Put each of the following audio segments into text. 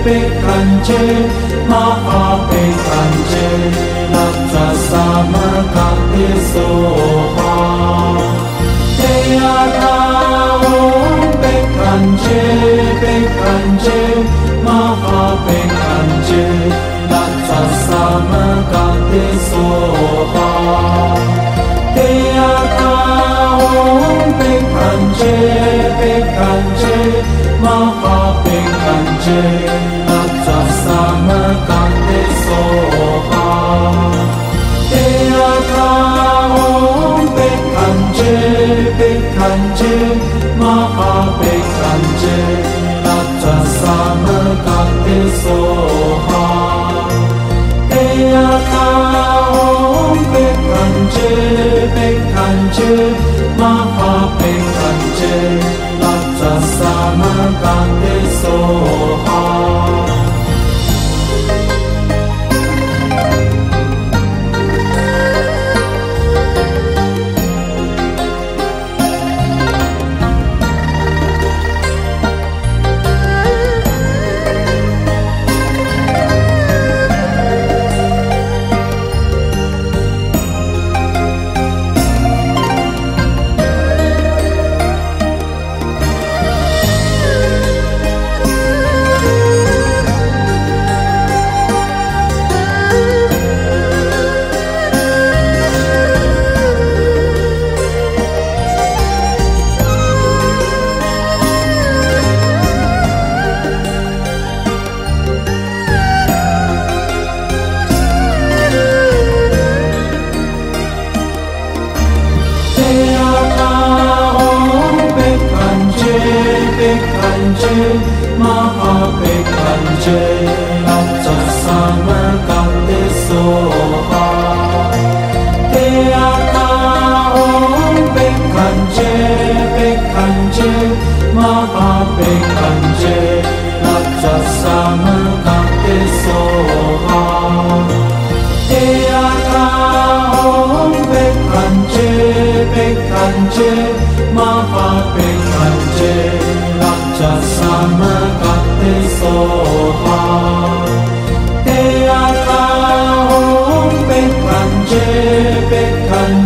迫近住，馬哈迫近住，勒扎薩瑪格的蘇哈。地亞卡翁迫近住，迫近住，馬哈迫近住，勒扎薩瑪格的蘇哈。地亞卡翁迫近住，迫近住，馬哈。anjing Atsa sama kante soha Te ata om pek anje Pek anje maha pek anje Atsa sama kante om pek anje Pek sasama kate soha 珠，摩诃碧雲珠，壓軸薩摩格的蘇哈，地亞他唵碧雲珠，碧雲珠，摩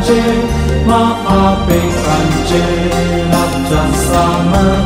Mama Big Bang Jay, Love Just Summer.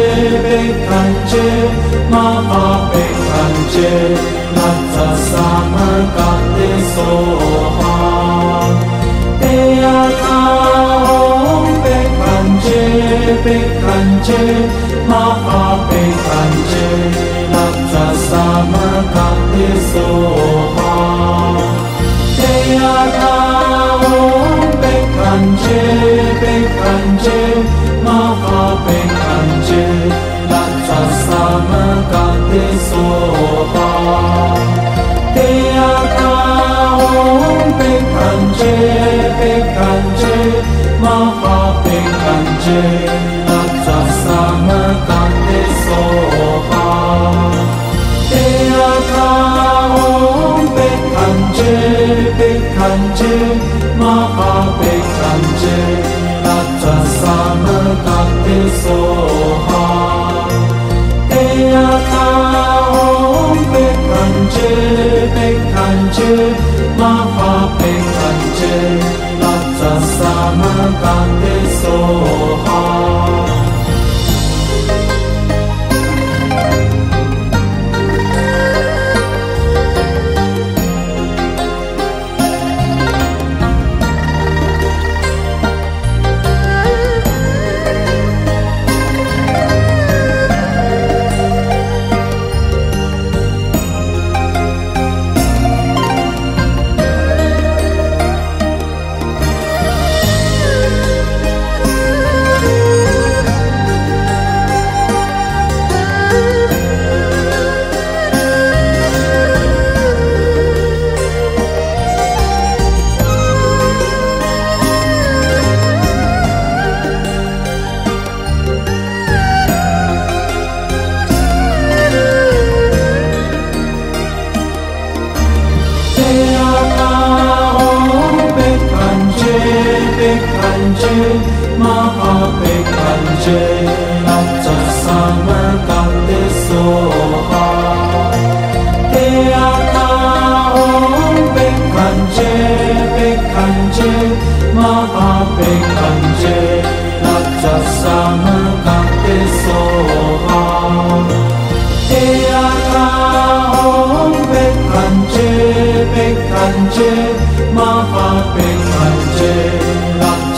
maha pe kanche latsa sama kate soha kate soha te ata om pe kanche pe kanche maha pe kanche latsa sama kate soha te ata om pe kanche pe maha pe kanche latsa sama kate soha kanche maha pe kanche latsa sama kate soha te ata om pe kanche pe kanche maha pe kanche latsa sama kate soha te ata om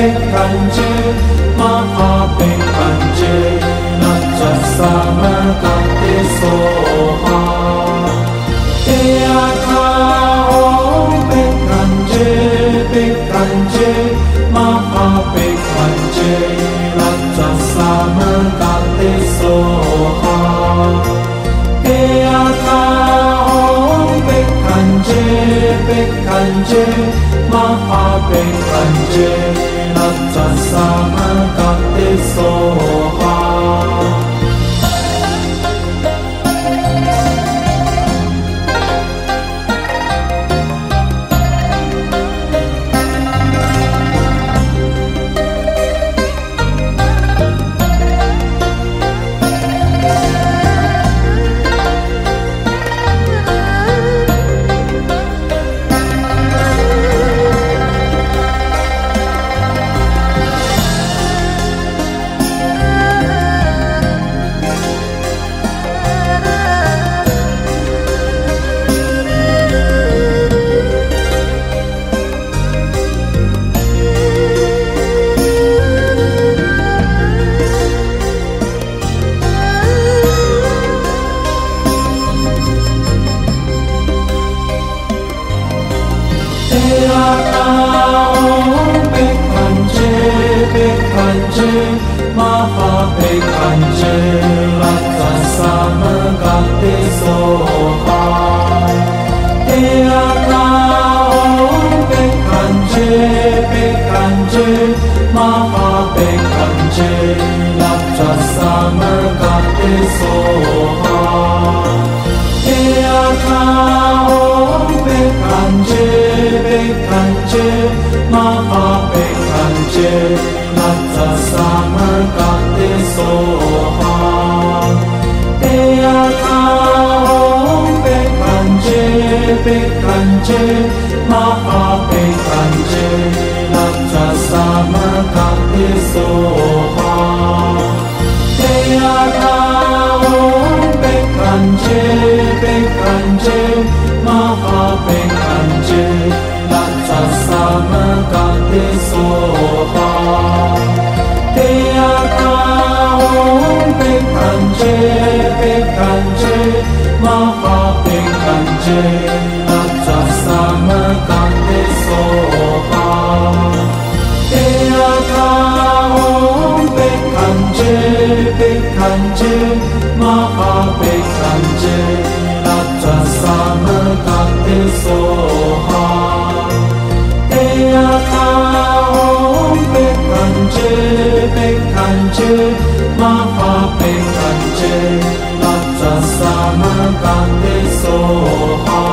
pe kanche maha pe kanche latsa sama kate soha te ata om pe kanche pe kanche maha pe kanche latsa sama kate soha te ata om pe kanche pe kanche maha pe kanche latsa sama kate 마가 백한제 낮자 쌈을 깎대 소하 대야타옹 백한제 백한제 마하 백한제 낮자 쌈을 깎대 소하 대야타옹 백한제 백한제 sama kate bekanje Maha bekanje Rata sama kate sohai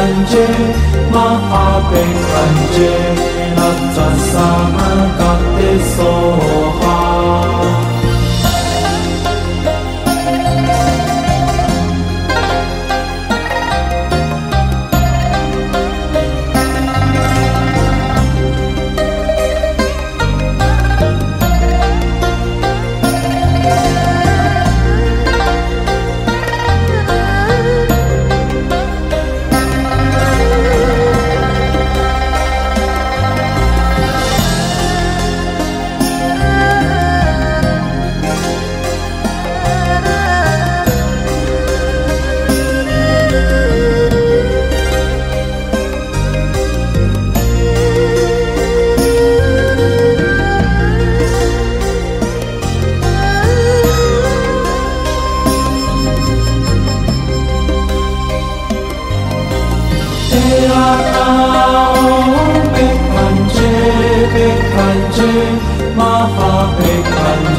bekanje Maha bekanje Raja sama kate sohai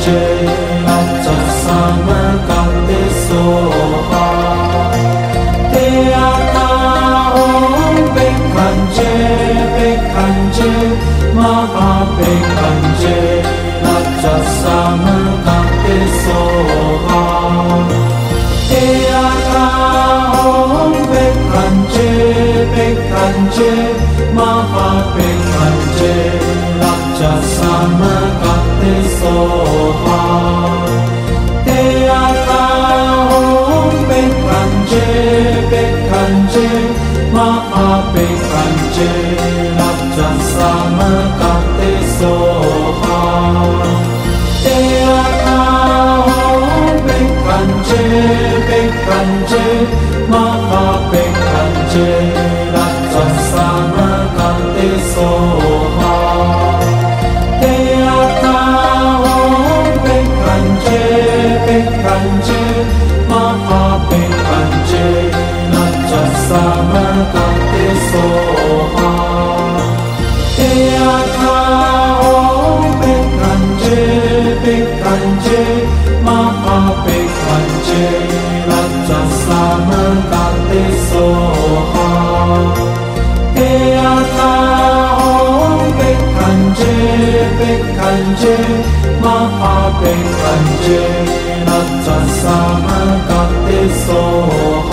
change. 反正 반제 마하백 반제 낙자 사마 갓데소